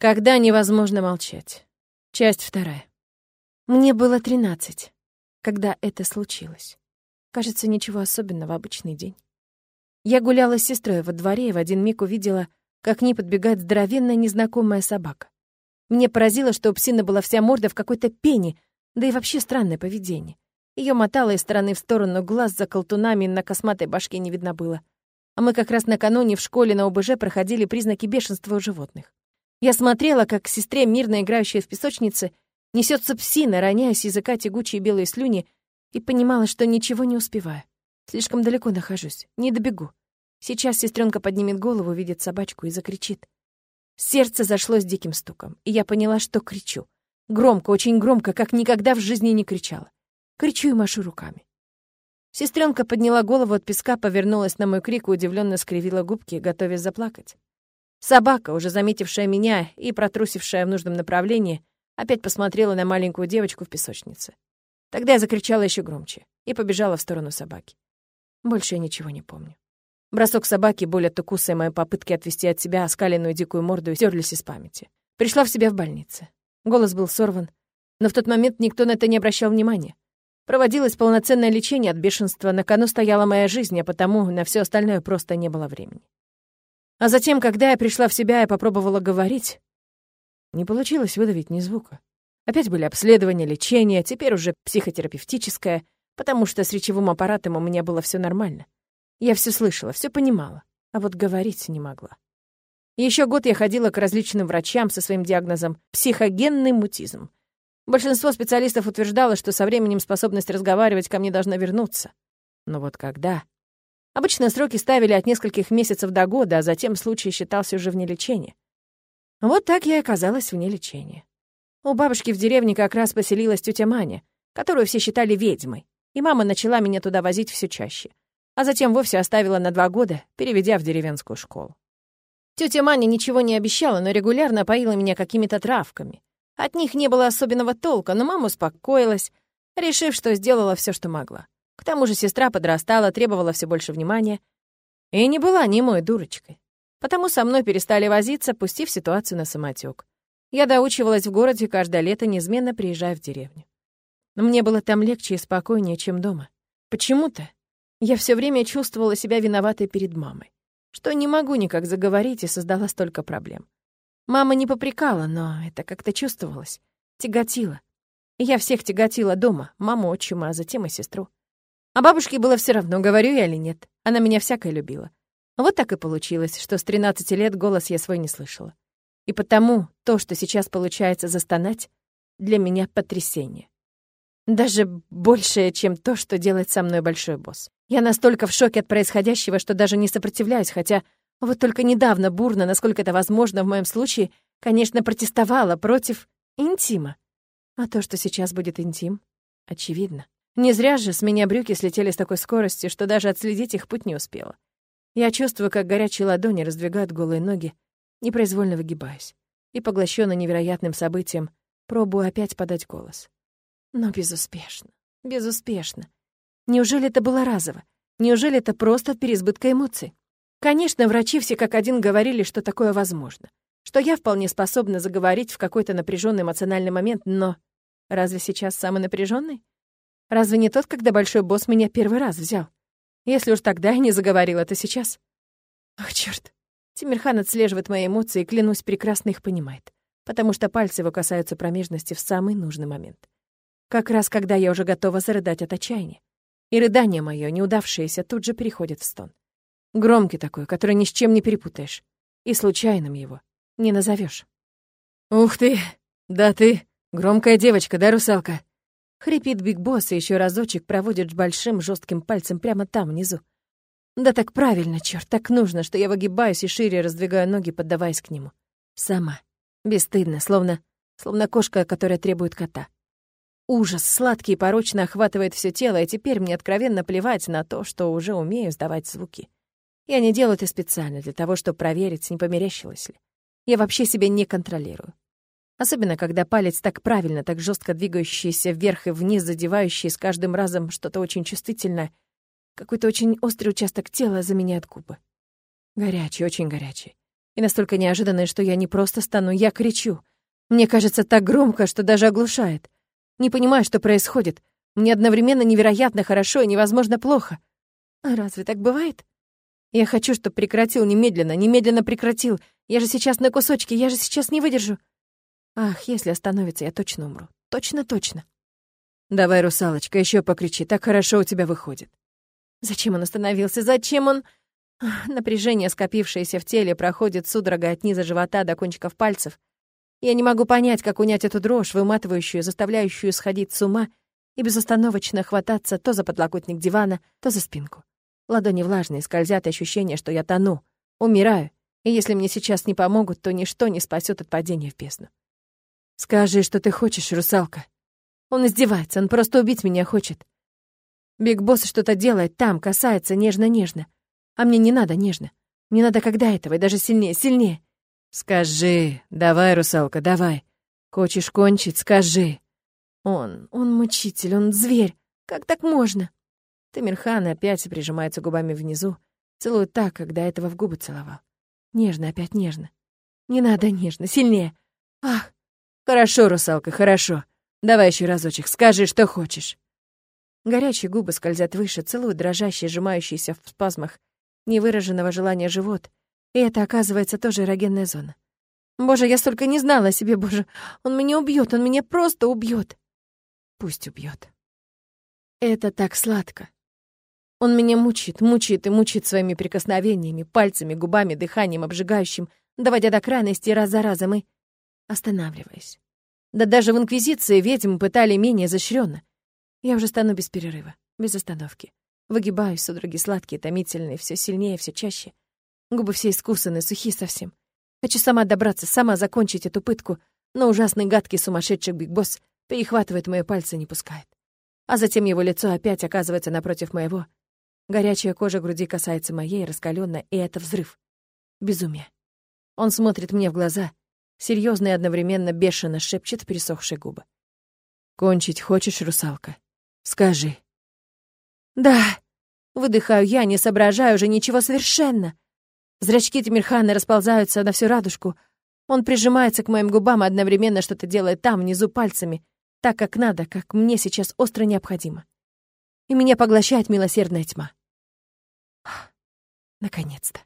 Когда невозможно молчать. Часть вторая. Мне было тринадцать, когда это случилось. Кажется, ничего особенного, обычный день. Я гуляла с сестрой во дворе и в один миг увидела, как к ней подбегает здоровенная незнакомая собака. Мне поразило, что у псины была вся морда в какой-то пене, да и вообще странное поведение. Ее мотало из стороны в сторону, глаз за колтунами на косматой башке не видно было. А мы как раз накануне в школе на ОБЖ проходили признаки бешенства у животных. Я смотрела, как к сестре, мирно играющей в песочнице, несется псина, роняя с языка тягучие белые слюни, и понимала, что ничего не успеваю. Слишком далеко нахожусь, не добегу. Сейчас сестренка поднимет голову, увидит собачку и закричит. Сердце зашло с диким стуком, и я поняла, что кричу. Громко, очень громко, как никогда в жизни не кричала. Кричу и машу руками. Сестренка подняла голову от песка, повернулась на мой крик и удивленно скривила губки, готовясь заплакать. Собака, уже заметившая меня и протрусившая в нужном направлении, опять посмотрела на маленькую девочку в песочнице. Тогда я закричала еще громче и побежала в сторону собаки. Больше я ничего не помню. Бросок собаки, боль от укуса и мои попытки отвести от себя оскаленную дикую морду стерлись из памяти. Пришла в себя в больнице. Голос был сорван, но в тот момент никто на это не обращал внимания. Проводилось полноценное лечение от бешенства, на кону стояла моя жизнь, а потому на все остальное просто не было времени. А затем, когда я пришла в себя и попробовала говорить, не получилось выдавить ни звука. Опять были обследования, лечение, теперь уже психотерапевтическое, потому что с речевым аппаратом у меня было все нормально. Я все слышала, все понимала, а вот говорить не могла. Еще год я ходила к различным врачам со своим диагнозом «психогенный мутизм». Большинство специалистов утверждало, что со временем способность разговаривать ко мне должна вернуться. Но вот когда? Обычно сроки ставили от нескольких месяцев до года, а затем случай считался уже вне лечения. Вот так я и оказалась вне лечения. У бабушки в деревне как раз поселилась тетя Маня, которую все считали ведьмой, и мама начала меня туда возить все чаще, а затем вовсе оставила на два года, переведя в деревенскую школу. Тетя Маня ничего не обещала, но регулярно поила меня какими-то травками. От них не было особенного толка, но мама успокоилась, решив, что сделала все, что могла. Тому же сестра подрастала, требовала все больше внимания. И не была ни мой дурочкой. Потому со мной перестали возиться, пустив ситуацию на самотек. Я доучивалась в городе каждое лето, неизменно приезжая в деревню. Но мне было там легче и спокойнее, чем дома. Почему-то я все время чувствовала себя виноватой перед мамой, что не могу никак заговорить и создала столько проблем. Мама не попрекала, но это как-то чувствовалось, тяготило. Я всех тяготила дома, маму, отчима, а затем и сестру. А бабушке было все равно, говорю я или нет. Она меня всякое любила. Вот так и получилось, что с 13 лет голос я свой не слышала. И потому то, что сейчас получается застонать, для меня потрясение. Даже большее, чем то, что делает со мной большой босс. Я настолько в шоке от происходящего, что даже не сопротивляюсь, хотя вот только недавно бурно, насколько это возможно в моем случае, конечно, протестовала против интима. А то, что сейчас будет интим, очевидно. Не зря же с меня брюки слетели с такой скоростью, что даже отследить их путь не успела. Я чувствую, как горячие ладони раздвигают голые ноги, непроизвольно выгибаюсь. И, поглощённо невероятным событием, пробую опять подать голос. Но безуспешно, безуспешно. Неужели это было разово? Неужели это просто от переизбытка эмоций? Конечно, врачи все как один говорили, что такое возможно. Что я вполне способна заговорить в какой-то напряженный эмоциональный момент, но разве сейчас самый напряженный? Разве не тот, когда большой босс меня первый раз взял? Если уж тогда я не заговорила, то сейчас... Ах, чёрт. Тимирхан отслеживает мои эмоции и, клянусь, прекрасно их понимает, потому что пальцы его касаются промежности в самый нужный момент. Как раз когда я уже готова зарыдать от отчаяния. И рыдание мое, неудавшееся, тут же переходит в стон. Громкий такой, который ни с чем не перепутаешь. И случайным его не назовешь. «Ух ты! Да ты! Громкая девочка, да, русалка?» Хрипит Биг Босс и еще разочек проводит большим жестким пальцем прямо там, внизу. Да так правильно, черт, так нужно, что я выгибаюсь и шире раздвигаю ноги, поддаваясь к нему. Сама. Бесстыдно, словно... словно кошка, которая требует кота. Ужас, сладкий и порочно охватывает все тело, и теперь мне откровенно плевать на то, что уже умею сдавать звуки. Я не делаю это специально для того, чтобы проверить, не померещилось ли. Я вообще себя не контролирую. Особенно, когда палец так правильно, так жестко двигающийся вверх и вниз, задевающий с каждым разом что-то очень чувствительное, какой-то очень острый участок тела заменяет губы. Горячий, очень горячий. И настолько неожиданное, что я не просто стану, я кричу. Мне кажется так громко, что даже оглушает. Не понимаю, что происходит. Мне одновременно невероятно хорошо и невозможно плохо. А разве так бывает? Я хочу, чтобы прекратил немедленно, немедленно прекратил. Я же сейчас на кусочки, я же сейчас не выдержу. Ах, если остановится, я точно умру. Точно-точно. Давай, русалочка, еще покричи, так хорошо у тебя выходит. Зачем он остановился? Зачем он... Напряжение, скопившееся в теле, проходит судорога от низа живота до кончиков пальцев. Я не могу понять, как унять эту дрожь, выматывающую, заставляющую сходить с ума и безостановочно хвататься то за подлокотник дивана, то за спинку. Ладони влажные, скользят ощущение, что я тону, умираю, и если мне сейчас не помогут, то ничто не спасет от падения в бездну. «Скажи, что ты хочешь, русалка». Он издевается, он просто убить меня хочет. Биг Босс что-то делает там, касается нежно-нежно. А мне не надо нежно. Мне надо когда этого, и даже сильнее, сильнее. Скажи, давай, русалка, давай. Хочешь кончить, скажи. Он, он мучитель, он зверь. Как так можно? Тамирхан опять прижимается губами внизу, целует так, когда этого в губы целовал. Нежно, опять нежно. Не надо нежно, сильнее. Ах, хорошо, русалка, хорошо. Давай еще разочек, скажи, что хочешь. Горячие губы скользят выше, целуют дрожащий, сжимающийся в спазмах невыраженного желания живот. И это, оказывается, тоже эрогенная зона. Боже, я столько не знала о себе, боже. Он меня убьет, он меня просто убьет. Пусть убьет. Это так сладко. Он меня мучит, мучит и мучит своими прикосновениями, пальцами, губами, дыханием обжигающим, доводя до крайности раз за разом и останавливаясь. Да даже в Инквизиции ведьм пытали менее изощренно. Я уже стану без перерыва, без остановки. Выгибаюсь, судороги сладкие, томительные, все сильнее, все чаще. Губы все искусаны, сухие совсем. Хочу сама добраться, сама закончить эту пытку, но ужасный гадкий сумасшедший Биг Босс перехватывает мои пальцы и не пускает. А затем его лицо опять оказывается напротив моего. Горячая кожа груди касается моей, раскалённая, и это взрыв. Безумие. Он смотрит мне в глаза, серьезно и одновременно бешено шепчет пересохшие губы. «Кончить хочешь, русалка? Скажи». «Да!» — выдыхаю я, не соображаю уже ничего совершенно. Зрачки Тимирхана расползаются на всю радужку. Он прижимается к моим губам и одновременно что-то делает там, внизу пальцами, так, как надо, как мне сейчас остро необходимо. И меня поглощает милосердная тьма. Наконец-то.